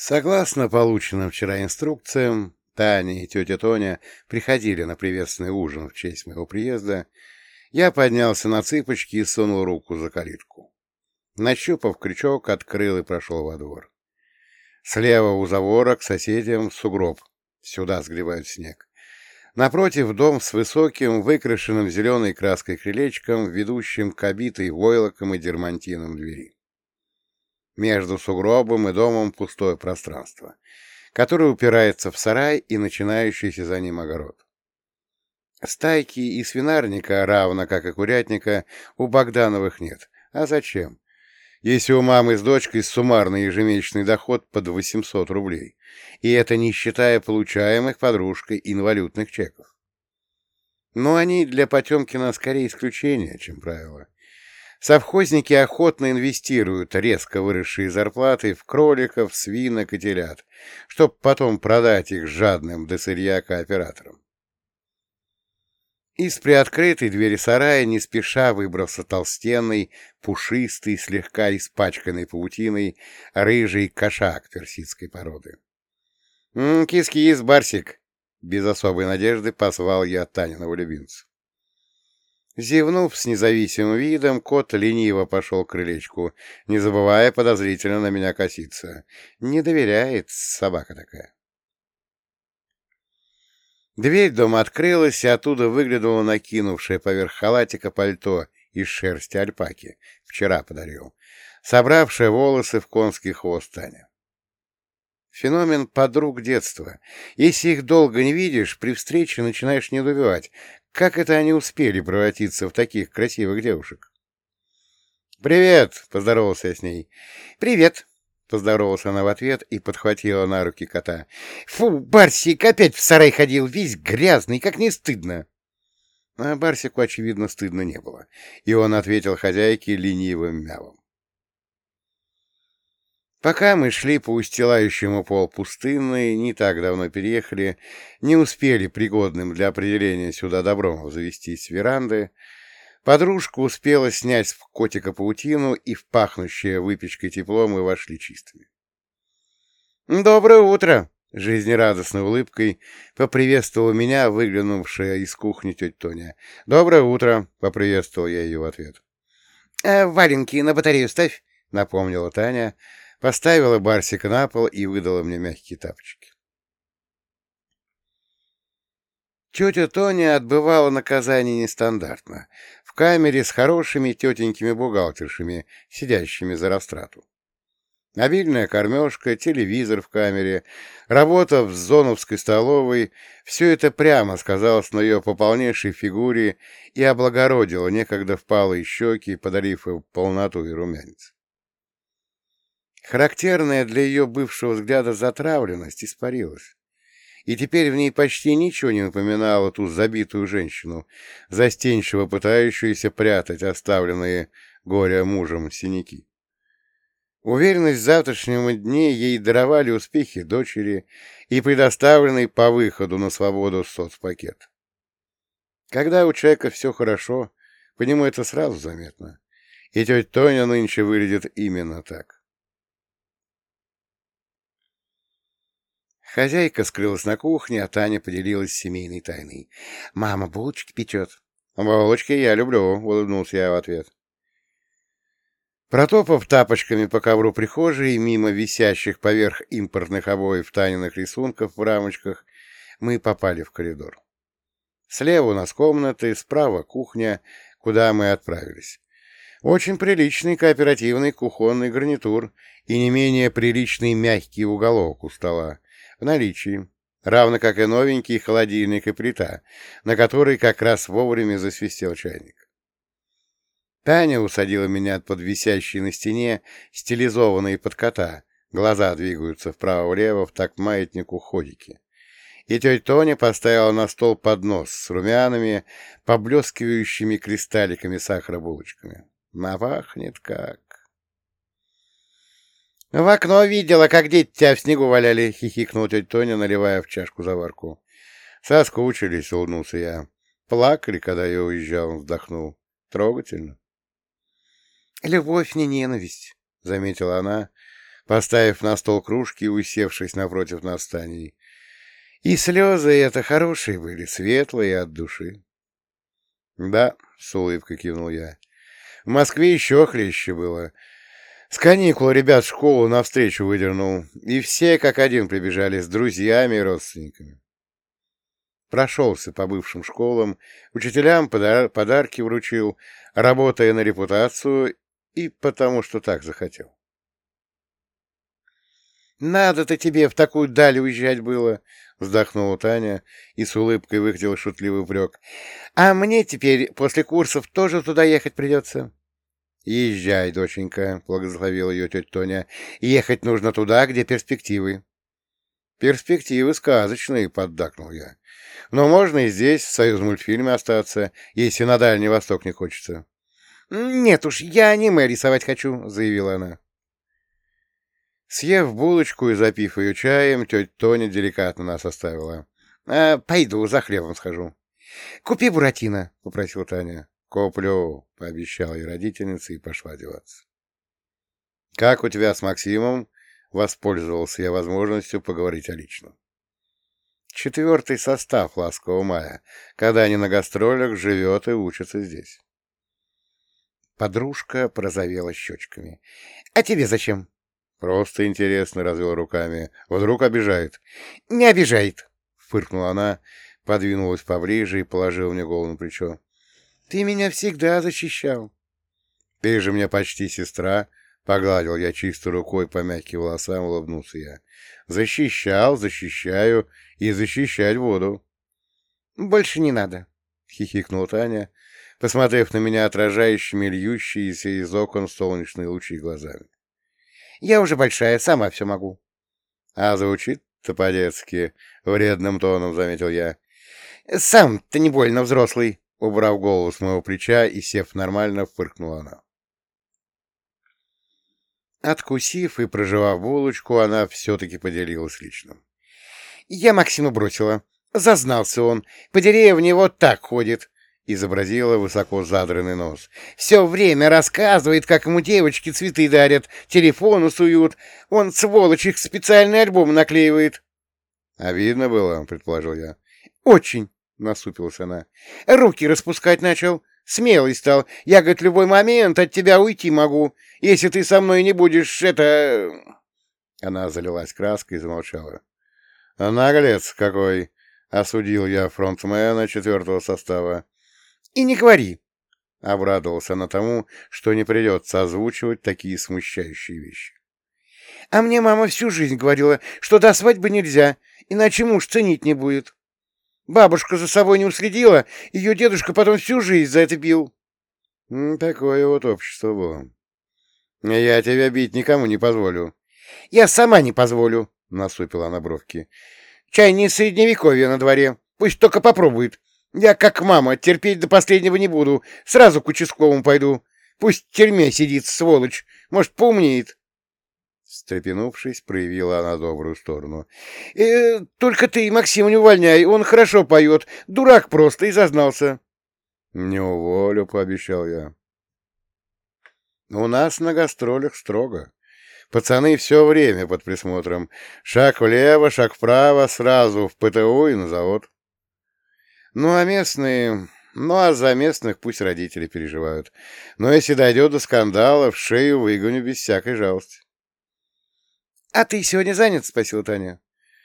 Согласно полученным вчера инструкциям, Таня и тетя Тоня приходили на приветственный ужин в честь моего приезда, я поднялся на цыпочки и сунул руку за калитку. Нащупав крючок, открыл и прошел во двор. Слева у завора к соседям сугроб. Сюда сгребают снег. Напротив дом с высоким, выкрашенным зеленой краской крылечком, ведущим к обитой войлоком и дермантином двери. Между сугробом и домом пустое пространство, которое упирается в сарай и начинающийся за ним огород. Стайки и свинарника, равно как и курятника, у Богдановых нет. А зачем? Если у мамы с дочкой суммарный ежемесячный доход под 800 рублей, и это не считая получаемых подружкой инвалютных чеков. Но они для Потемкина скорее исключение, чем правило. Совхозники охотно инвестируют резко выросшие зарплаты в кроликов, свинок и телят, чтобы потом продать их жадным до сырья кооператорам. Из приоткрытой двери сарая не спеша выбрался толстенный, пушистый, слегка испачканный паутиной, рыжий кошак персидской породы. «Кис-кис, Барсик!» — без особой надежды позвал я Таниного любимца. Зевнув с независимым видом, кот лениво пошел к крылечку, не забывая подозрительно на меня коситься. Не доверяет собака такая. Дверь дома открылась, и оттуда выглянула накинувшая поверх халатика пальто из шерсти альпаки, вчера подарил, собравшая волосы в конский хвост Таня. Феномен подруг детства. Если их долго не видишь, при встрече начинаешь недоумевать, как это они успели превратиться в таких красивых девушек. «Привет!» — поздоровался я с ней. «Привет!» Поздоровалась она в ответ и подхватила на руки кота. «Фу, Барсик опять в сарай ходил, весь грязный, как не стыдно!» А Барсику, очевидно, стыдно не было, и он ответил хозяйке ленивым мявом. Пока мы шли по устилающему пол пустынной, не так давно переехали, не успели пригодным для определения сюда добром завестись с веранды, Подружка успела снять с котика паутину, и в пахнущее выпечкой тепло мы вошли чистыми. «Доброе утро!» — жизнерадостной улыбкой поприветствовала меня, выглянувшая из кухни тетя Тоня. «Доброе утро!» — поприветствовал я ее в ответ. «Э, «Валенки на батарею ставь!» — напомнила Таня, поставила Барсика на пол и выдала мне мягкие тапочки. Тетя Тоня отбывала наказание нестандартно, в камере с хорошими тетенькими бухгалтершами, сидящими за растрату. Обильная кормежка, телевизор в камере, работа в зоновской столовой — все это прямо сказалось на ее пополнейшей фигуре и облагородило некогда впалые щеки, подарив им полноту и румянец. Характерная для ее бывшего взгляда затравленность испарилась и теперь в ней почти ничего не напоминало ту забитую женщину, застенчиво пытающуюся прятать оставленные горя мужем синяки. Уверенность в завтрашнем дне ей даровали успехи дочери и предоставленный по выходу на свободу соцпакет. Когда у человека все хорошо, по нему это сразу заметно. И тетя Тоня нынче выглядит именно так. Хозяйка скрылась на кухне, а Таня поделилась семейной тайной. «Мама булочки печет». «Булочки я люблю», — улыбнулся я в ответ. Протопав тапочками по ковру прихожей, мимо висящих поверх импортных обоев Таниных рисунков в рамочках, мы попали в коридор. Слева у нас комнаты, справа кухня, куда мы отправились. Очень приличный кооперативный кухонный гарнитур и не менее приличный мягкий уголок у стола, в наличии, равно как и новенький холодильник и плита, на который как раз вовремя засвистел чайник. Таня усадила меня под висящий на стене, стилизованные под кота, глаза двигаются вправо-влево в такт маятнику ходики. И тетя Тоня поставила на стол поднос с румяными, поблескивающими кристалликами сахара булочками. Напахнет как... — В окно видела, как дети тебя в снегу валяли, — хихикнул тетя Тоня, наливая в чашку заварку. — Соскучились, — улыбнулся я. Плакали, когда я уезжал, он вздохнул. Трогательно. — Любовь не ненависть, — заметила она, поставив на стол кружки и усевшись напротив нас Таней. И слезы это хорошие были, светлые от души. — Да, — с улыбкой кивнул я. — В Москве еще хлеще было. С каникул ребят в школу навстречу выдернул, и все как один прибежали, с друзьями и родственниками. Прошелся по бывшим школам, учителям подар подарки вручил, работая на репутацию и потому, что так захотел. «Надо-то тебе в такую даль уезжать было!» — вздохнула Таня и с улыбкой выходил шутливый упрек. «А мне теперь после курсов тоже туда ехать придется?» «Езжай, доченька», — благословила ее тетя Тоня. «Ехать нужно туда, где перспективы». «Перспективы сказочные», — поддакнул я. «Но можно и здесь, в союз мультфильме остаться, если на Дальний Восток не хочется». «Нет уж, я аниме рисовать хочу», — заявила она. Съев булочку и запив ее чаем, тетя Тоня деликатно нас оставила. «А, «Пойду, за хлебом схожу». «Купи буратино», — попросила Таня. «Куплю», — пообещала ей родительница и пошла одеваться. «Как у тебя с Максимом?» — воспользовался я возможностью поговорить о личном. Четвертый состав «Ласкового мая», когда они на гастролях, живет и учится здесь. Подружка прозовела щечками. «А тебе зачем?» Просто интересно, развел руками. Вдруг обижает. Не обижает, фыркнула она, подвинулась поближе и положила мне голову на плечо. Ты меня всегда защищал. Ты же мне почти сестра, погладил я чистой рукой по мягким волосам, улыбнулся я. Защищал, защищаю и защищать буду. Больше не надо, хихикнула Таня, посмотрев на меня отражающими льющиеся из окон солнечные лучи глазами. Я уже большая, сама все могу. — А звучит-то по-детски, — вредным тоном заметил я. — Сам ты не больно взрослый, — убрав голову с моего плеча и, сев нормально, фыркнула она. Откусив и проживав булочку, она все-таки поделилась личным. — Я Максима бросила. Зазнался он. По деревне вот так ходит изобразила высоко задранный нос. «Все время рассказывает, как ему девочки цветы дарят, телефон суют. Он, сволочь, их специальный альбом наклеивает». «А видно было», — предположил я. «Очень», — насупилась она. «Руки распускать начал. Смелый стал. Я, говорит, любой момент от тебя уйти могу, если ты со мной не будешь, это...» Она залилась краской и замолчала. «Наглец какой!» — осудил я фронтмена четвертого состава. И не говори. Обрадовался она тому, что не придется озвучивать такие смущающие вещи. А мне мама всю жизнь говорила, что до свадьбы нельзя, иначе муж ценить не будет. Бабушка за собой не уследила, ее дедушка потом всю жизнь за это бил. Такое вот общество было. Я тебя бить никому не позволю. Я сама не позволю, насупила она бровки. Чай не средневековье на дворе. Пусть только попробует. Я, как мама, терпеть до последнего не буду. Сразу к участковому пойду. Пусть в тюрьме сидит, сволочь. Может, поумнеет. Встрепенувшись, проявила она добрую сторону. «Э, «Только ты, Максим, не увольняй, он хорошо поет. Дурак просто и зазнался». «Не уволю», — пообещал я. «У нас на гастролях строго. Пацаны все время под присмотром. Шаг влево, шаг вправо, сразу в ПТУ и на завод». Ну, а местные... Ну, а за местных пусть родители переживают. Но если дойдет до скандала, в шею выгоню без всякой жалости. — А ты сегодня занят? — спросила Таня.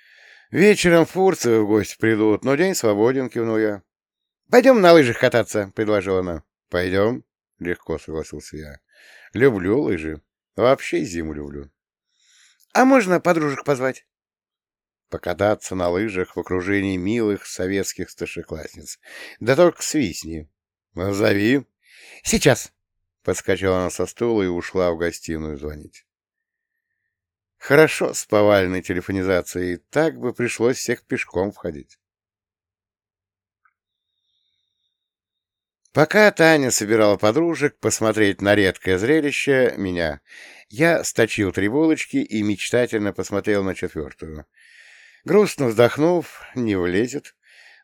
— Вечером фурцы в гости придут, но день свободен, — кивнул я. — Пойдем на лыжах кататься, — предложила она. — Пойдем, — легко согласился я. — Люблю лыжи. Вообще зиму люблю. — А можно подружек позвать? покататься на лыжах в окружении милых советских старшеклассниц. Да только свистни. Зови. Сейчас. Подскочила она со стула и ушла в гостиную звонить. Хорошо с повальной телефонизацией, так бы пришлось всех пешком входить. Пока Таня собирала подружек посмотреть на редкое зрелище, меня, я сточил три булочки и мечтательно посмотрел на четвертую — Грустно вздохнув, не влезет,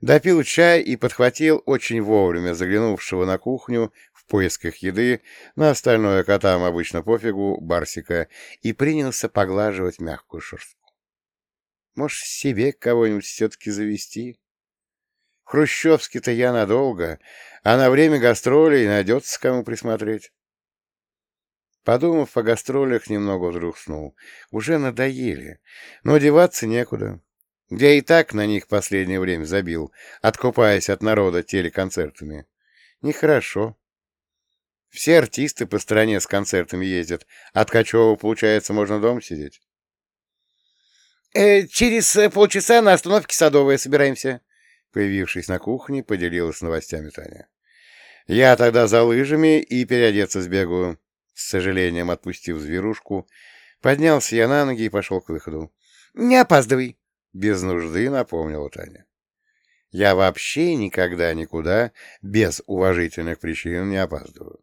допил чай и подхватил очень вовремя заглянувшего на кухню в поисках еды, на остальное котам обычно пофигу, Барсика, и принялся поглаживать мягкую шерстку. Может, себе кого-нибудь все-таки завести? Хрущевский-то я надолго, а на время гастролей найдется кому присмотреть. Подумав о гастролях, немного вздрухнул. Уже надоели, но деваться некуда. Я и так на них последнее время забил, откупаясь от народа телеконцертами. Нехорошо. Все артисты по стране с концертами ездят. От Качева, получается, можно дома сидеть. «Э, «Через полчаса на остановке Садовая собираемся», Появившись на кухне, поделилась новостями Таня. «Я тогда за лыжами и переодеться сбегаю». С сожалением отпустив зверушку, поднялся я на ноги и пошел к выходу. «Не опаздывай!» — без нужды напомнила Таня. Я вообще никогда никуда без уважительных причин не опаздываю.